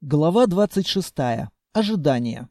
Глава 26. Ожидание.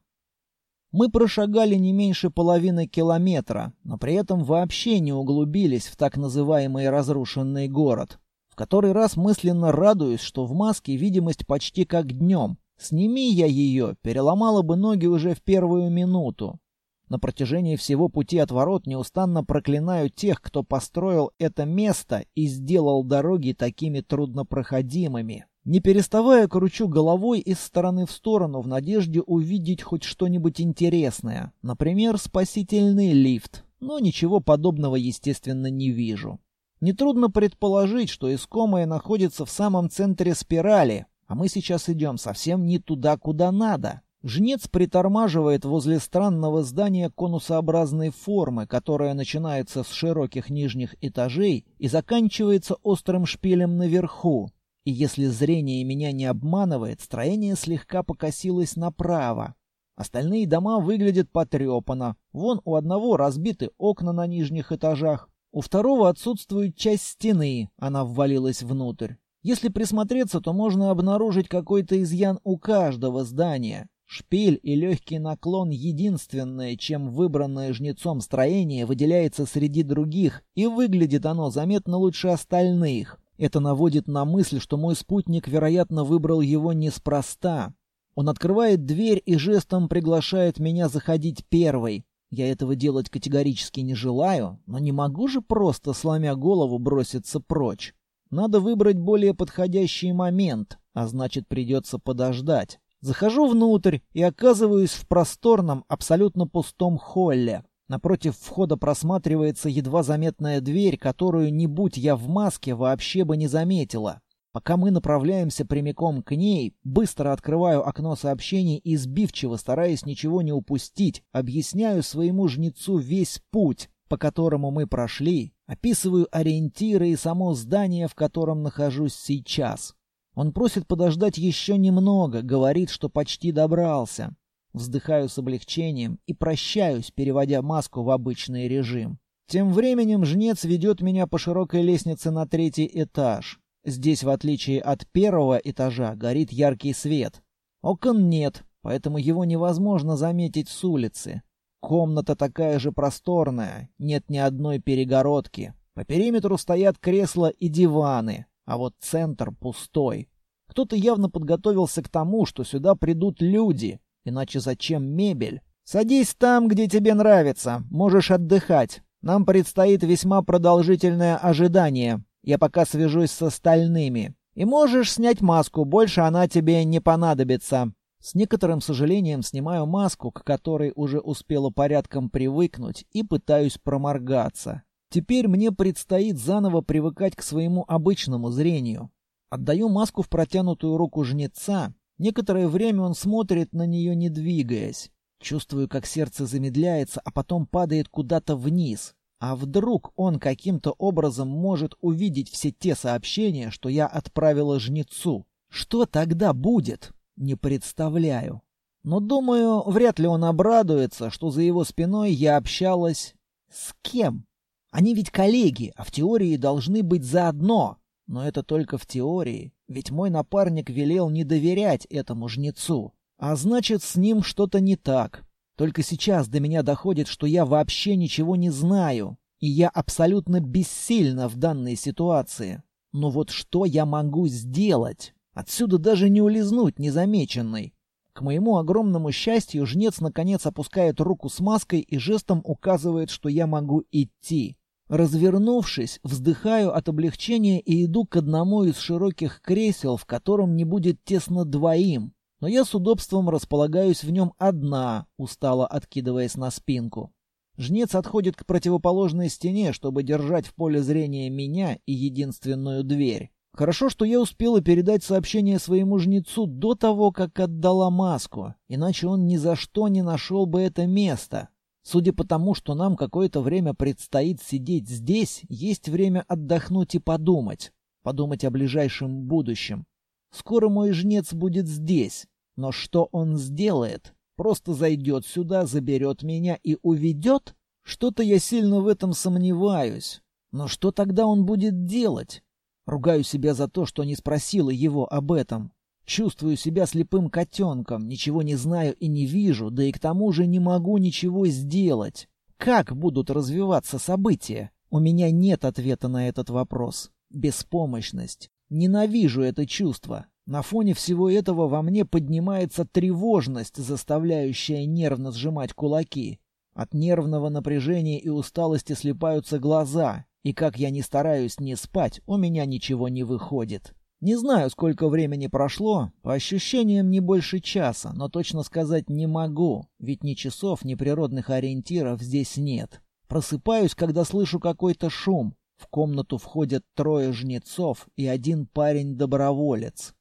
Мы прошагали не меньше половины километра, но при этом вообще не углубились в так называемый разрушенный город. В который раз мысленно радуюсь, что в маске видимость почти как днем. Сними я ее, переломала бы ноги уже в первую минуту. На протяжении всего пути от ворот неустанно проклинаю тех, кто построил это место и сделал дороги такими труднопроходимыми. Не переставая, кручу головой из стороны в сторону в надежде увидеть хоть что-нибудь интересное. Например, спасительный лифт. Но ничего подобного, естественно, не вижу. Нетрудно предположить, что искомое находится в самом центре спирали, а мы сейчас идем совсем не туда, куда надо. Жнец притормаживает возле странного здания конусообразной формы, которое начинается с широких нижних этажей и заканчивается острым шпилем наверху. И если зрение меня не обманывает, строение слегка покосилось направо. Остальные дома выглядят потрепанно. Вон у одного разбиты окна на нижних этажах. У второго отсутствует часть стены, она ввалилась внутрь. Если присмотреться, то можно обнаружить какой-то изъян у каждого здания. Шпиль и легкий наклон — единственное, чем выбранное жнецом строение выделяется среди других, и выглядит оно заметно лучше остальных. Это наводит на мысль, что мой спутник, вероятно, выбрал его неспроста. Он открывает дверь и жестом приглашает меня заходить первой. Я этого делать категорически не желаю, но не могу же просто, сломя голову, броситься прочь. Надо выбрать более подходящий момент, а значит придется подождать. Захожу внутрь и оказываюсь в просторном, абсолютно пустом холле. Напротив входа просматривается едва заметная дверь, которую, не будь я в маске, вообще бы не заметила. Пока мы направляемся прямиком к ней, быстро открываю окно сообщений и сбивчиво, стараясь ничего не упустить, объясняю своему жнецу весь путь, по которому мы прошли, описываю ориентиры и само здание, в котором нахожусь сейчас. Он просит подождать еще немного, говорит, что почти добрался. Вздыхаю с облегчением и прощаюсь, переводя маску в обычный режим. Тем временем жнец ведет меня по широкой лестнице на третий этаж. Здесь, в отличие от первого этажа, горит яркий свет. Окон нет, поэтому его невозможно заметить с улицы. Комната такая же просторная, нет ни одной перегородки. По периметру стоят кресла и диваны, а вот центр пустой. Кто-то явно подготовился к тому, что сюда придут люди, Иначе зачем мебель? Садись там, где тебе нравится. Можешь отдыхать. Нам предстоит весьма продолжительное ожидание. Я пока свяжусь с остальными. И можешь снять маску, больше она тебе не понадобится. С некоторым сожалением снимаю маску, к которой уже успела порядком привыкнуть, и пытаюсь проморгаться. Теперь мне предстоит заново привыкать к своему обычному зрению. Отдаю маску в протянутую руку жнеца Некоторое время он смотрит на нее, не двигаясь. Чувствую, как сердце замедляется, а потом падает куда-то вниз. А вдруг он каким-то образом может увидеть все те сообщения, что я отправила жнецу? Что тогда будет? Не представляю. Но, думаю, вряд ли он обрадуется, что за его спиной я общалась... С кем? Они ведь коллеги, а в теории должны быть заодно. Но это только в теории, ведь мой напарник велел не доверять этому жнецу. А значит, с ним что-то не так. Только сейчас до меня доходит, что я вообще ничего не знаю, и я абсолютно бессильна в данной ситуации. Но вот что я могу сделать? Отсюда даже не улизнуть незамеченной. К моему огромному счастью, жнец наконец опускает руку с маской и жестом указывает, что я могу идти. Развернувшись, вздыхаю от облегчения и иду к одному из широких кресел, в котором не будет тесно двоим. Но я с удобством располагаюсь в нем одна, устало откидываясь на спинку. Жнец отходит к противоположной стене, чтобы держать в поле зрения меня и единственную дверь. Хорошо, что я успела передать сообщение своему жнецу до того, как отдала маску, иначе он ни за что не нашел бы это место. Судя по тому, что нам какое-то время предстоит сидеть здесь, есть время отдохнуть и подумать. Подумать о ближайшем будущем. Скоро мой жнец будет здесь. Но что он сделает? Просто зайдет сюда, заберет меня и уведет? Что-то я сильно в этом сомневаюсь. Но что тогда он будет делать? Ругаю себя за то, что не спросила его об этом. Чувствую себя слепым котенком, ничего не знаю и не вижу, да и к тому же не могу ничего сделать. Как будут развиваться события? У меня нет ответа на этот вопрос. Беспомощность. Ненавижу это чувство. На фоне всего этого во мне поднимается тревожность, заставляющая нервно сжимать кулаки. От нервного напряжения и усталости слепаются глаза, и как я не стараюсь не спать, у меня ничего не выходит. Не знаю, сколько времени прошло, по ощущениям не больше часа, но точно сказать не могу, ведь ни часов, ни природных ориентиров здесь нет. Просыпаюсь, когда слышу какой-то шум. В комнату входят трое жнецов и один парень-доброволец.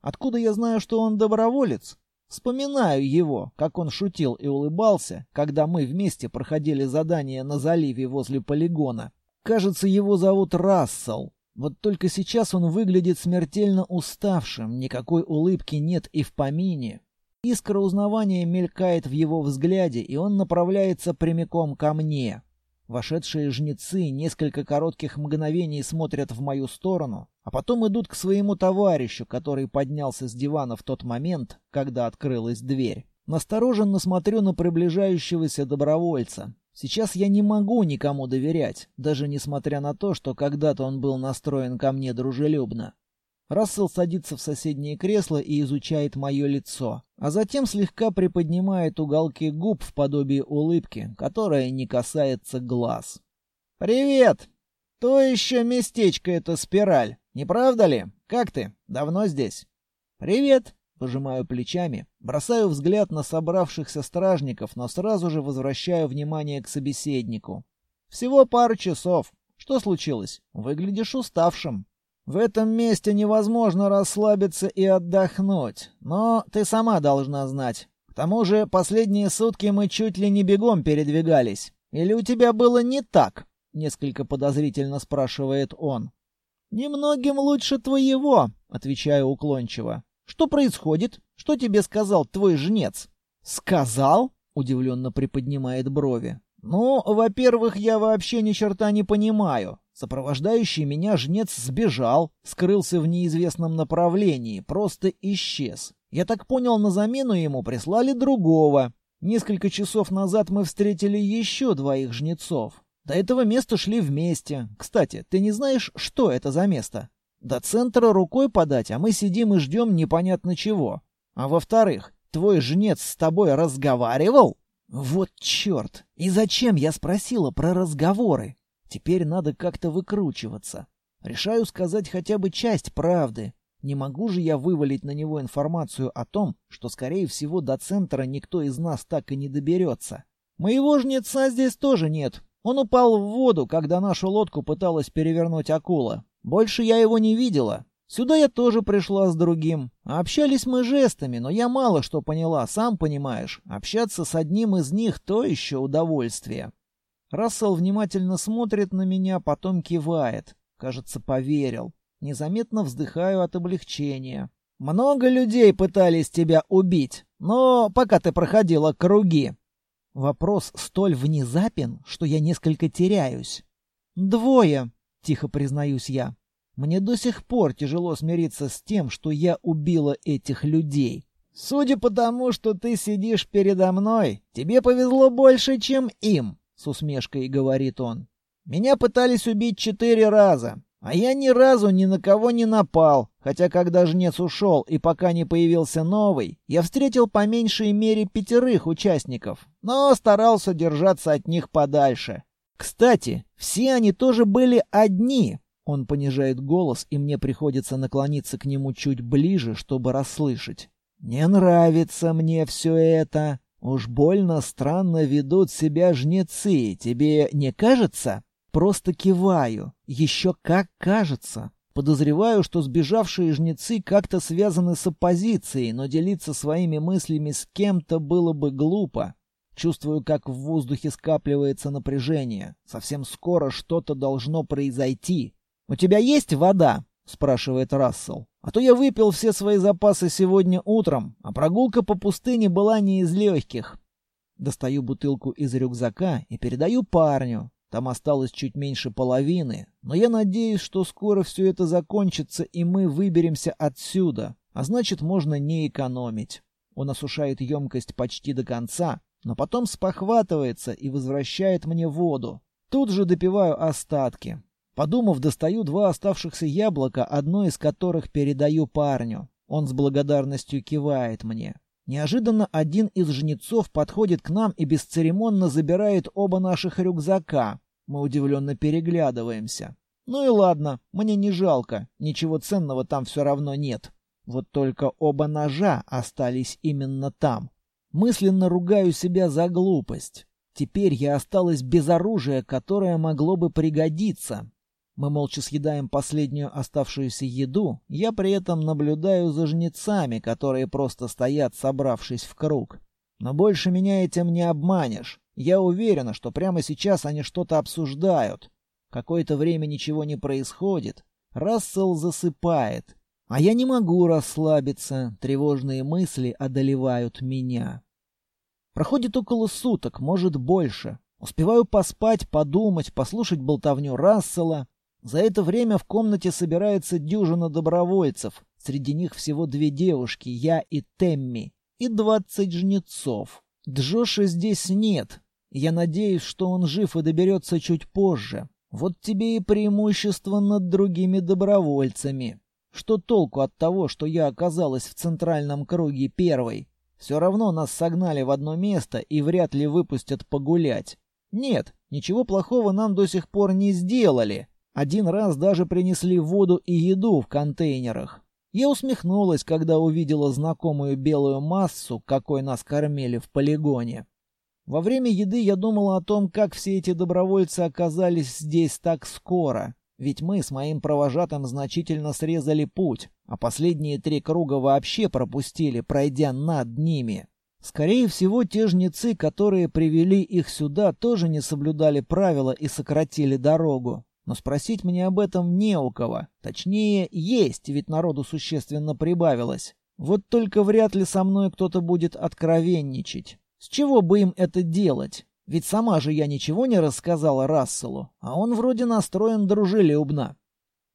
Откуда я знаю, что он доброволец? Вспоминаю его, как он шутил и улыбался, когда мы вместе проходили задание на заливе возле полигона. Кажется, его зовут Рассел. Вот только сейчас он выглядит смертельно уставшим, никакой улыбки нет и в помине. Искра узнавания мелькает в его взгляде, и он направляется прямиком ко мне. Вошедшие жнецы несколько коротких мгновений смотрят в мою сторону, а потом идут к своему товарищу, который поднялся с дивана в тот момент, когда открылась дверь. Настороженно смотрю на приближающегося добровольца. Сейчас я не могу никому доверять, даже несмотря на то, что когда-то он был настроен ко мне дружелюбно. Рассел садится в соседнее кресло и изучает мое лицо, а затем слегка приподнимает уголки губ в подобии улыбки, которая не касается глаз. «Привет! То еще местечко это спираль, не правда ли? Как ты? Давно здесь?» «Привет!» Пожимаю плечами, бросаю взгляд на собравшихся стражников, но сразу же возвращаю внимание к собеседнику. «Всего пару часов. Что случилось? Выглядишь уставшим». «В этом месте невозможно расслабиться и отдохнуть, но ты сама должна знать. К тому же последние сутки мы чуть ли не бегом передвигались. Или у тебя было не так?» — несколько подозрительно спрашивает он. «Немногим лучше твоего», — отвечаю уклончиво. Что происходит? Что тебе сказал твой жнец? Сказал? Удивленно приподнимает брови. Ну, во-первых, я вообще ни черта не понимаю. Сопровождающий меня жнец сбежал, скрылся в неизвестном направлении, просто исчез. Я так понял, на замену ему прислали другого. Несколько часов назад мы встретили еще двоих жнецов. До этого места шли вместе. Кстати, ты не знаешь, что это за место? До центра рукой подать, а мы сидим и ждем непонятно чего. А во-вторых, твой жнец с тобой разговаривал? Вот черт! И зачем я спросила про разговоры? Теперь надо как-то выкручиваться. Решаю сказать хотя бы часть правды. Не могу же я вывалить на него информацию о том, что, скорее всего, до центра никто из нас так и не доберется. Моего жнеца здесь тоже нет. Он упал в воду, когда нашу лодку пыталась перевернуть акула. Больше я его не видела. Сюда я тоже пришла с другим. Общались мы жестами, но я мало что поняла, сам понимаешь. Общаться с одним из них — то еще удовольствие. Рассел внимательно смотрит на меня, потом кивает. Кажется, поверил. Незаметно вздыхаю от облегчения. «Много людей пытались тебя убить, но пока ты проходила круги». Вопрос столь внезапен, что я несколько теряюсь. «Двое», тихо признаюсь я. Мне до сих пор тяжело смириться с тем, что я убила этих людей. Судя по тому, что ты сидишь передо мной, тебе повезло больше, чем им, с усмешкой говорит он. Меня пытались убить четыре раза, а я ни разу ни на кого не напал, хотя когда жнец ушел и пока не появился новый, я встретил по меньшей мере пятерых участников, но старался держаться от них подальше. Кстати, все они тоже были одни. Он понижает голос, и мне приходится наклониться к нему чуть ближе, чтобы расслышать. Не нравится мне все это. Уж больно странно ведут себя жнецы, тебе не кажется? Просто киваю. Еще как кажется. Подозреваю, что сбежавшие жнецы как-то связаны с оппозицией, но делиться своими мыслями с кем-то было бы глупо. Чувствую, как в воздухе скапливается напряжение. Совсем скоро что-то должно произойти. «У тебя есть вода?» — спрашивает Рассел. «А то я выпил все свои запасы сегодня утром, а прогулка по пустыне была не из легких». Достаю бутылку из рюкзака и передаю парню. Там осталось чуть меньше половины, но я надеюсь, что скоро все это закончится, и мы выберемся отсюда. а значит, можно не экономить. Он осушает емкость почти до конца, но потом спохватывается и возвращает мне воду. Тут же допиваю остатки. Подумав, достаю два оставшихся яблока, одно из которых передаю парню. Он с благодарностью кивает мне. Неожиданно один из жнецов подходит к нам и бесцеремонно забирает оба наших рюкзака. Мы удивленно переглядываемся. Ну и ладно, мне не жалко, ничего ценного там все равно нет. Вот только оба ножа остались именно там. Мысленно ругаю себя за глупость. Теперь я осталась без оружия, которое могло бы пригодиться. Мы молча съедаем последнюю оставшуюся еду, я при этом наблюдаю за жнецами, которые просто стоят, собравшись в круг. Но больше меня этим не обманешь. Я уверена, что прямо сейчас они что-то обсуждают. Какое-то время ничего не происходит. Рассел засыпает. А я не могу расслабиться, тревожные мысли одолевают меня. Проходит около суток, может больше. Успеваю поспать, подумать, послушать болтовню Рассела. За это время в комнате собирается дюжина добровольцев. Среди них всего две девушки, я и Темми, и двадцать жнецов. Джоша здесь нет. Я надеюсь, что он жив и доберется чуть позже. Вот тебе и преимущество над другими добровольцами. Что толку от того, что я оказалась в центральном круге первой? Все равно нас согнали в одно место и вряд ли выпустят погулять. Нет, ничего плохого нам до сих пор не сделали. Один раз даже принесли воду и еду в контейнерах. Я усмехнулась, когда увидела знакомую белую массу, какой нас кормили в полигоне. Во время еды я думала о том, как все эти добровольцы оказались здесь так скоро. Ведь мы с моим провожатым значительно срезали путь, а последние три круга вообще пропустили, пройдя над ними. Скорее всего, те жнецы, которые привели их сюда, тоже не соблюдали правила и сократили дорогу. Но спросить мне об этом не у кого. Точнее, есть, ведь народу существенно прибавилось. Вот только вряд ли со мной кто-то будет откровенничать. С чего бы им это делать? Ведь сама же я ничего не рассказала Расселу, а он вроде настроен дружелюбно.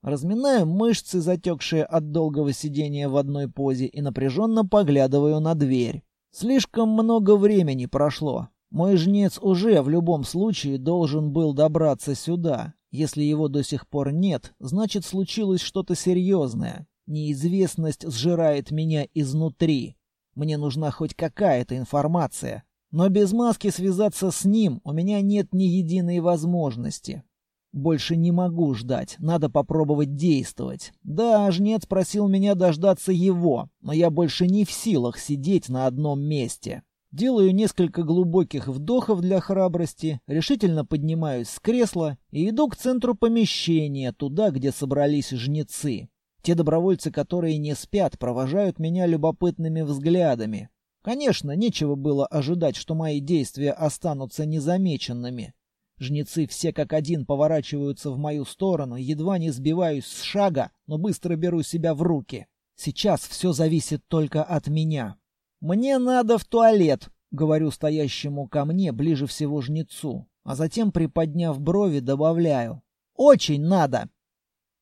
Разминаю мышцы, затекшие от долгого сидения в одной позе, и напряженно поглядываю на дверь. Слишком много времени прошло. Мой жнец уже в любом случае должен был добраться сюда. Если его до сих пор нет, значит случилось что-то серьезное. Неизвестность сжирает меня изнутри. Мне нужна хоть какая-то информация. Но без маски связаться с ним у меня нет ни единой возможности. Больше не могу ждать, надо попробовать действовать. Да, жнец просил меня дождаться его, но я больше не в силах сидеть на одном месте. Делаю несколько глубоких вдохов для храбрости, решительно поднимаюсь с кресла и иду к центру помещения, туда, где собрались жнецы. Те добровольцы, которые не спят, провожают меня любопытными взглядами. Конечно, нечего было ожидать, что мои действия останутся незамеченными. Жнецы все как один поворачиваются в мою сторону, едва не сбиваюсь с шага, но быстро беру себя в руки. Сейчас все зависит только от меня. «Мне надо в туалет», — говорю стоящему ко мне ближе всего жнецу, а затем, приподняв брови, добавляю. «Очень надо».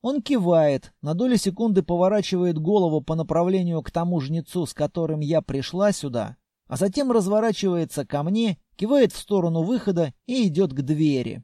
Он кивает, на долю секунды поворачивает голову по направлению к тому жнецу, с которым я пришла сюда, а затем разворачивается ко мне, кивает в сторону выхода и идет к двери.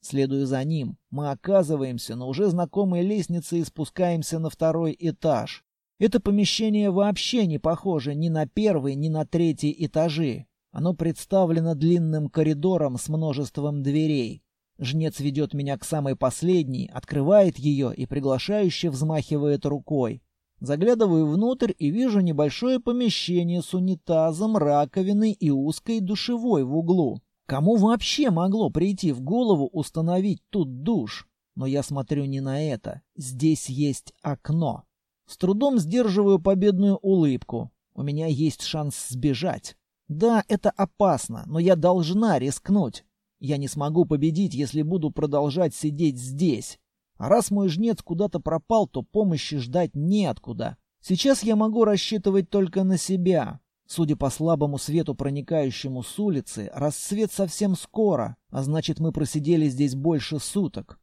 Следуя за ним, мы оказываемся на уже знакомой лестнице и спускаемся на второй этаж. Это помещение вообще не похоже ни на первый, ни на третий этажи. Оно представлено длинным коридором с множеством дверей. Жнец ведет меня к самой последней, открывает ее и приглашающе взмахивает рукой. Заглядываю внутрь и вижу небольшое помещение с унитазом, раковиной и узкой душевой в углу. Кому вообще могло прийти в голову установить тут душ? Но я смотрю не на это. Здесь есть окно. С трудом сдерживаю победную улыбку. У меня есть шанс сбежать. Да, это опасно, но я должна рискнуть. Я не смогу победить, если буду продолжать сидеть здесь. А раз мой жнец куда-то пропал, то помощи ждать неоткуда. Сейчас я могу рассчитывать только на себя. Судя по слабому свету, проникающему с улицы, рассвет совсем скоро, а значит, мы просидели здесь больше суток.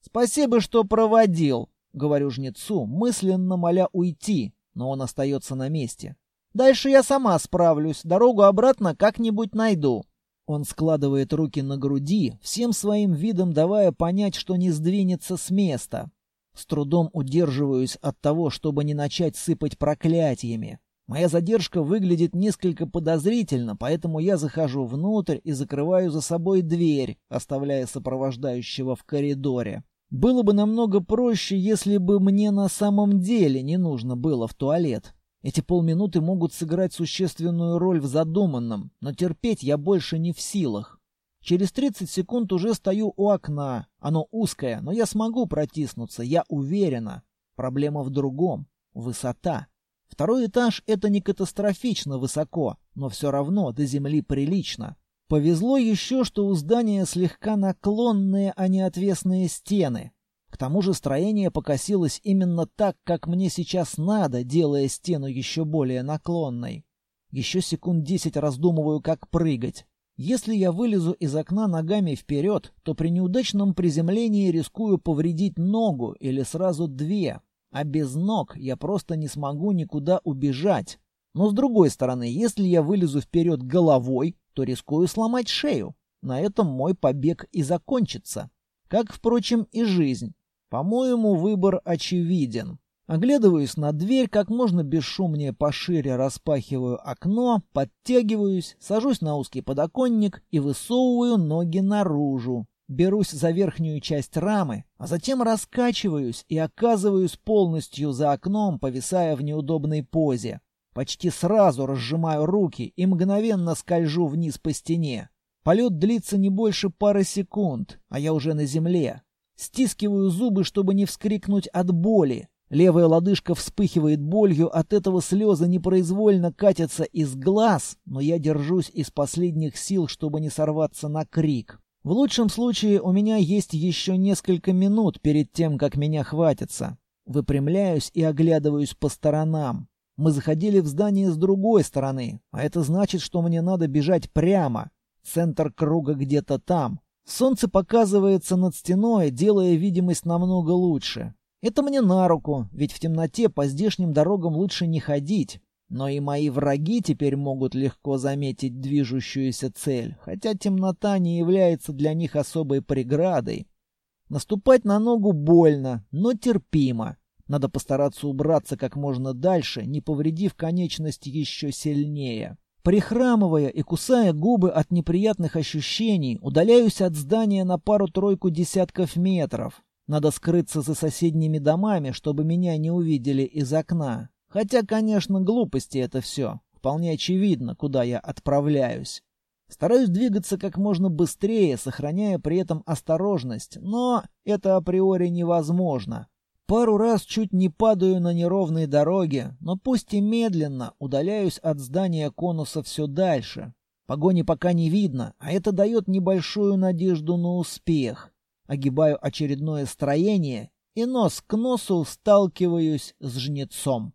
«Спасибо, что проводил», — говорю жнецу, мысленно моля уйти. но он остается на месте. «Дальше я сама справлюсь, дорогу обратно как-нибудь найду». Он складывает руки на груди, всем своим видом давая понять, что не сдвинется с места. С трудом удерживаюсь от того, чтобы не начать сыпать проклятиями. Моя задержка выглядит несколько подозрительно, поэтому я захожу внутрь и закрываю за собой дверь, оставляя сопровождающего в коридоре. Было бы намного проще, если бы мне на самом деле не нужно было в туалет. Эти полминуты могут сыграть существенную роль в задуманном, но терпеть я больше не в силах. Через 30 секунд уже стою у окна. Оно узкое, но я смогу протиснуться, я уверена. Проблема в другом — высота. Второй этаж — это не катастрофично высоко, но все равно до земли прилично. Повезло еще, что у здания слегка наклонные, а не отвесные стены. К тому же строение покосилось именно так, как мне сейчас надо, делая стену еще более наклонной. Еще секунд десять раздумываю, как прыгать. Если я вылезу из окна ногами вперед, то при неудачном приземлении рискую повредить ногу или сразу две, а без ног я просто не смогу никуда убежать. Но с другой стороны, если я вылезу вперед головой, то рискую сломать шею. На этом мой побег и закончится. Как, впрочем, и жизнь. По-моему, выбор очевиден. Оглядываюсь на дверь, как можно бесшумнее пошире распахиваю окно, подтягиваюсь, сажусь на узкий подоконник и высовываю ноги наружу. Берусь за верхнюю часть рамы, а затем раскачиваюсь и оказываюсь полностью за окном, повисая в неудобной позе. Почти сразу разжимаю руки и мгновенно скольжу вниз по стене. Полет длится не больше пары секунд, а я уже на земле. Стискиваю зубы, чтобы не вскрикнуть от боли. Левая лодыжка вспыхивает болью, от этого слезы непроизвольно катятся из глаз, но я держусь из последних сил, чтобы не сорваться на крик. В лучшем случае у меня есть еще несколько минут перед тем, как меня хватится. Выпрямляюсь и оглядываюсь по сторонам. Мы заходили в здание с другой стороны, а это значит, что мне надо бежать прямо. Центр круга где-то там. Солнце показывается над стеной, делая видимость намного лучше. Это мне на руку, ведь в темноте по здешним дорогам лучше не ходить. Но и мои враги теперь могут легко заметить движущуюся цель, хотя темнота не является для них особой преградой. Наступать на ногу больно, но терпимо. Надо постараться убраться как можно дальше, не повредив конечность еще сильнее. Прихрамывая и кусая губы от неприятных ощущений, удаляюсь от здания на пару-тройку десятков метров. Надо скрыться за соседними домами, чтобы меня не увидели из окна. Хотя, конечно, глупости это все. Вполне очевидно, куда я отправляюсь. Стараюсь двигаться как можно быстрее, сохраняя при этом осторожность, но это априори невозможно. Пару раз чуть не падаю на неровной дороге, но пусть и медленно удаляюсь от здания конуса все дальше. Погони пока не видно, а это дает небольшую надежду на успех. Огибаю очередное строение и нос к носу сталкиваюсь с жнецом.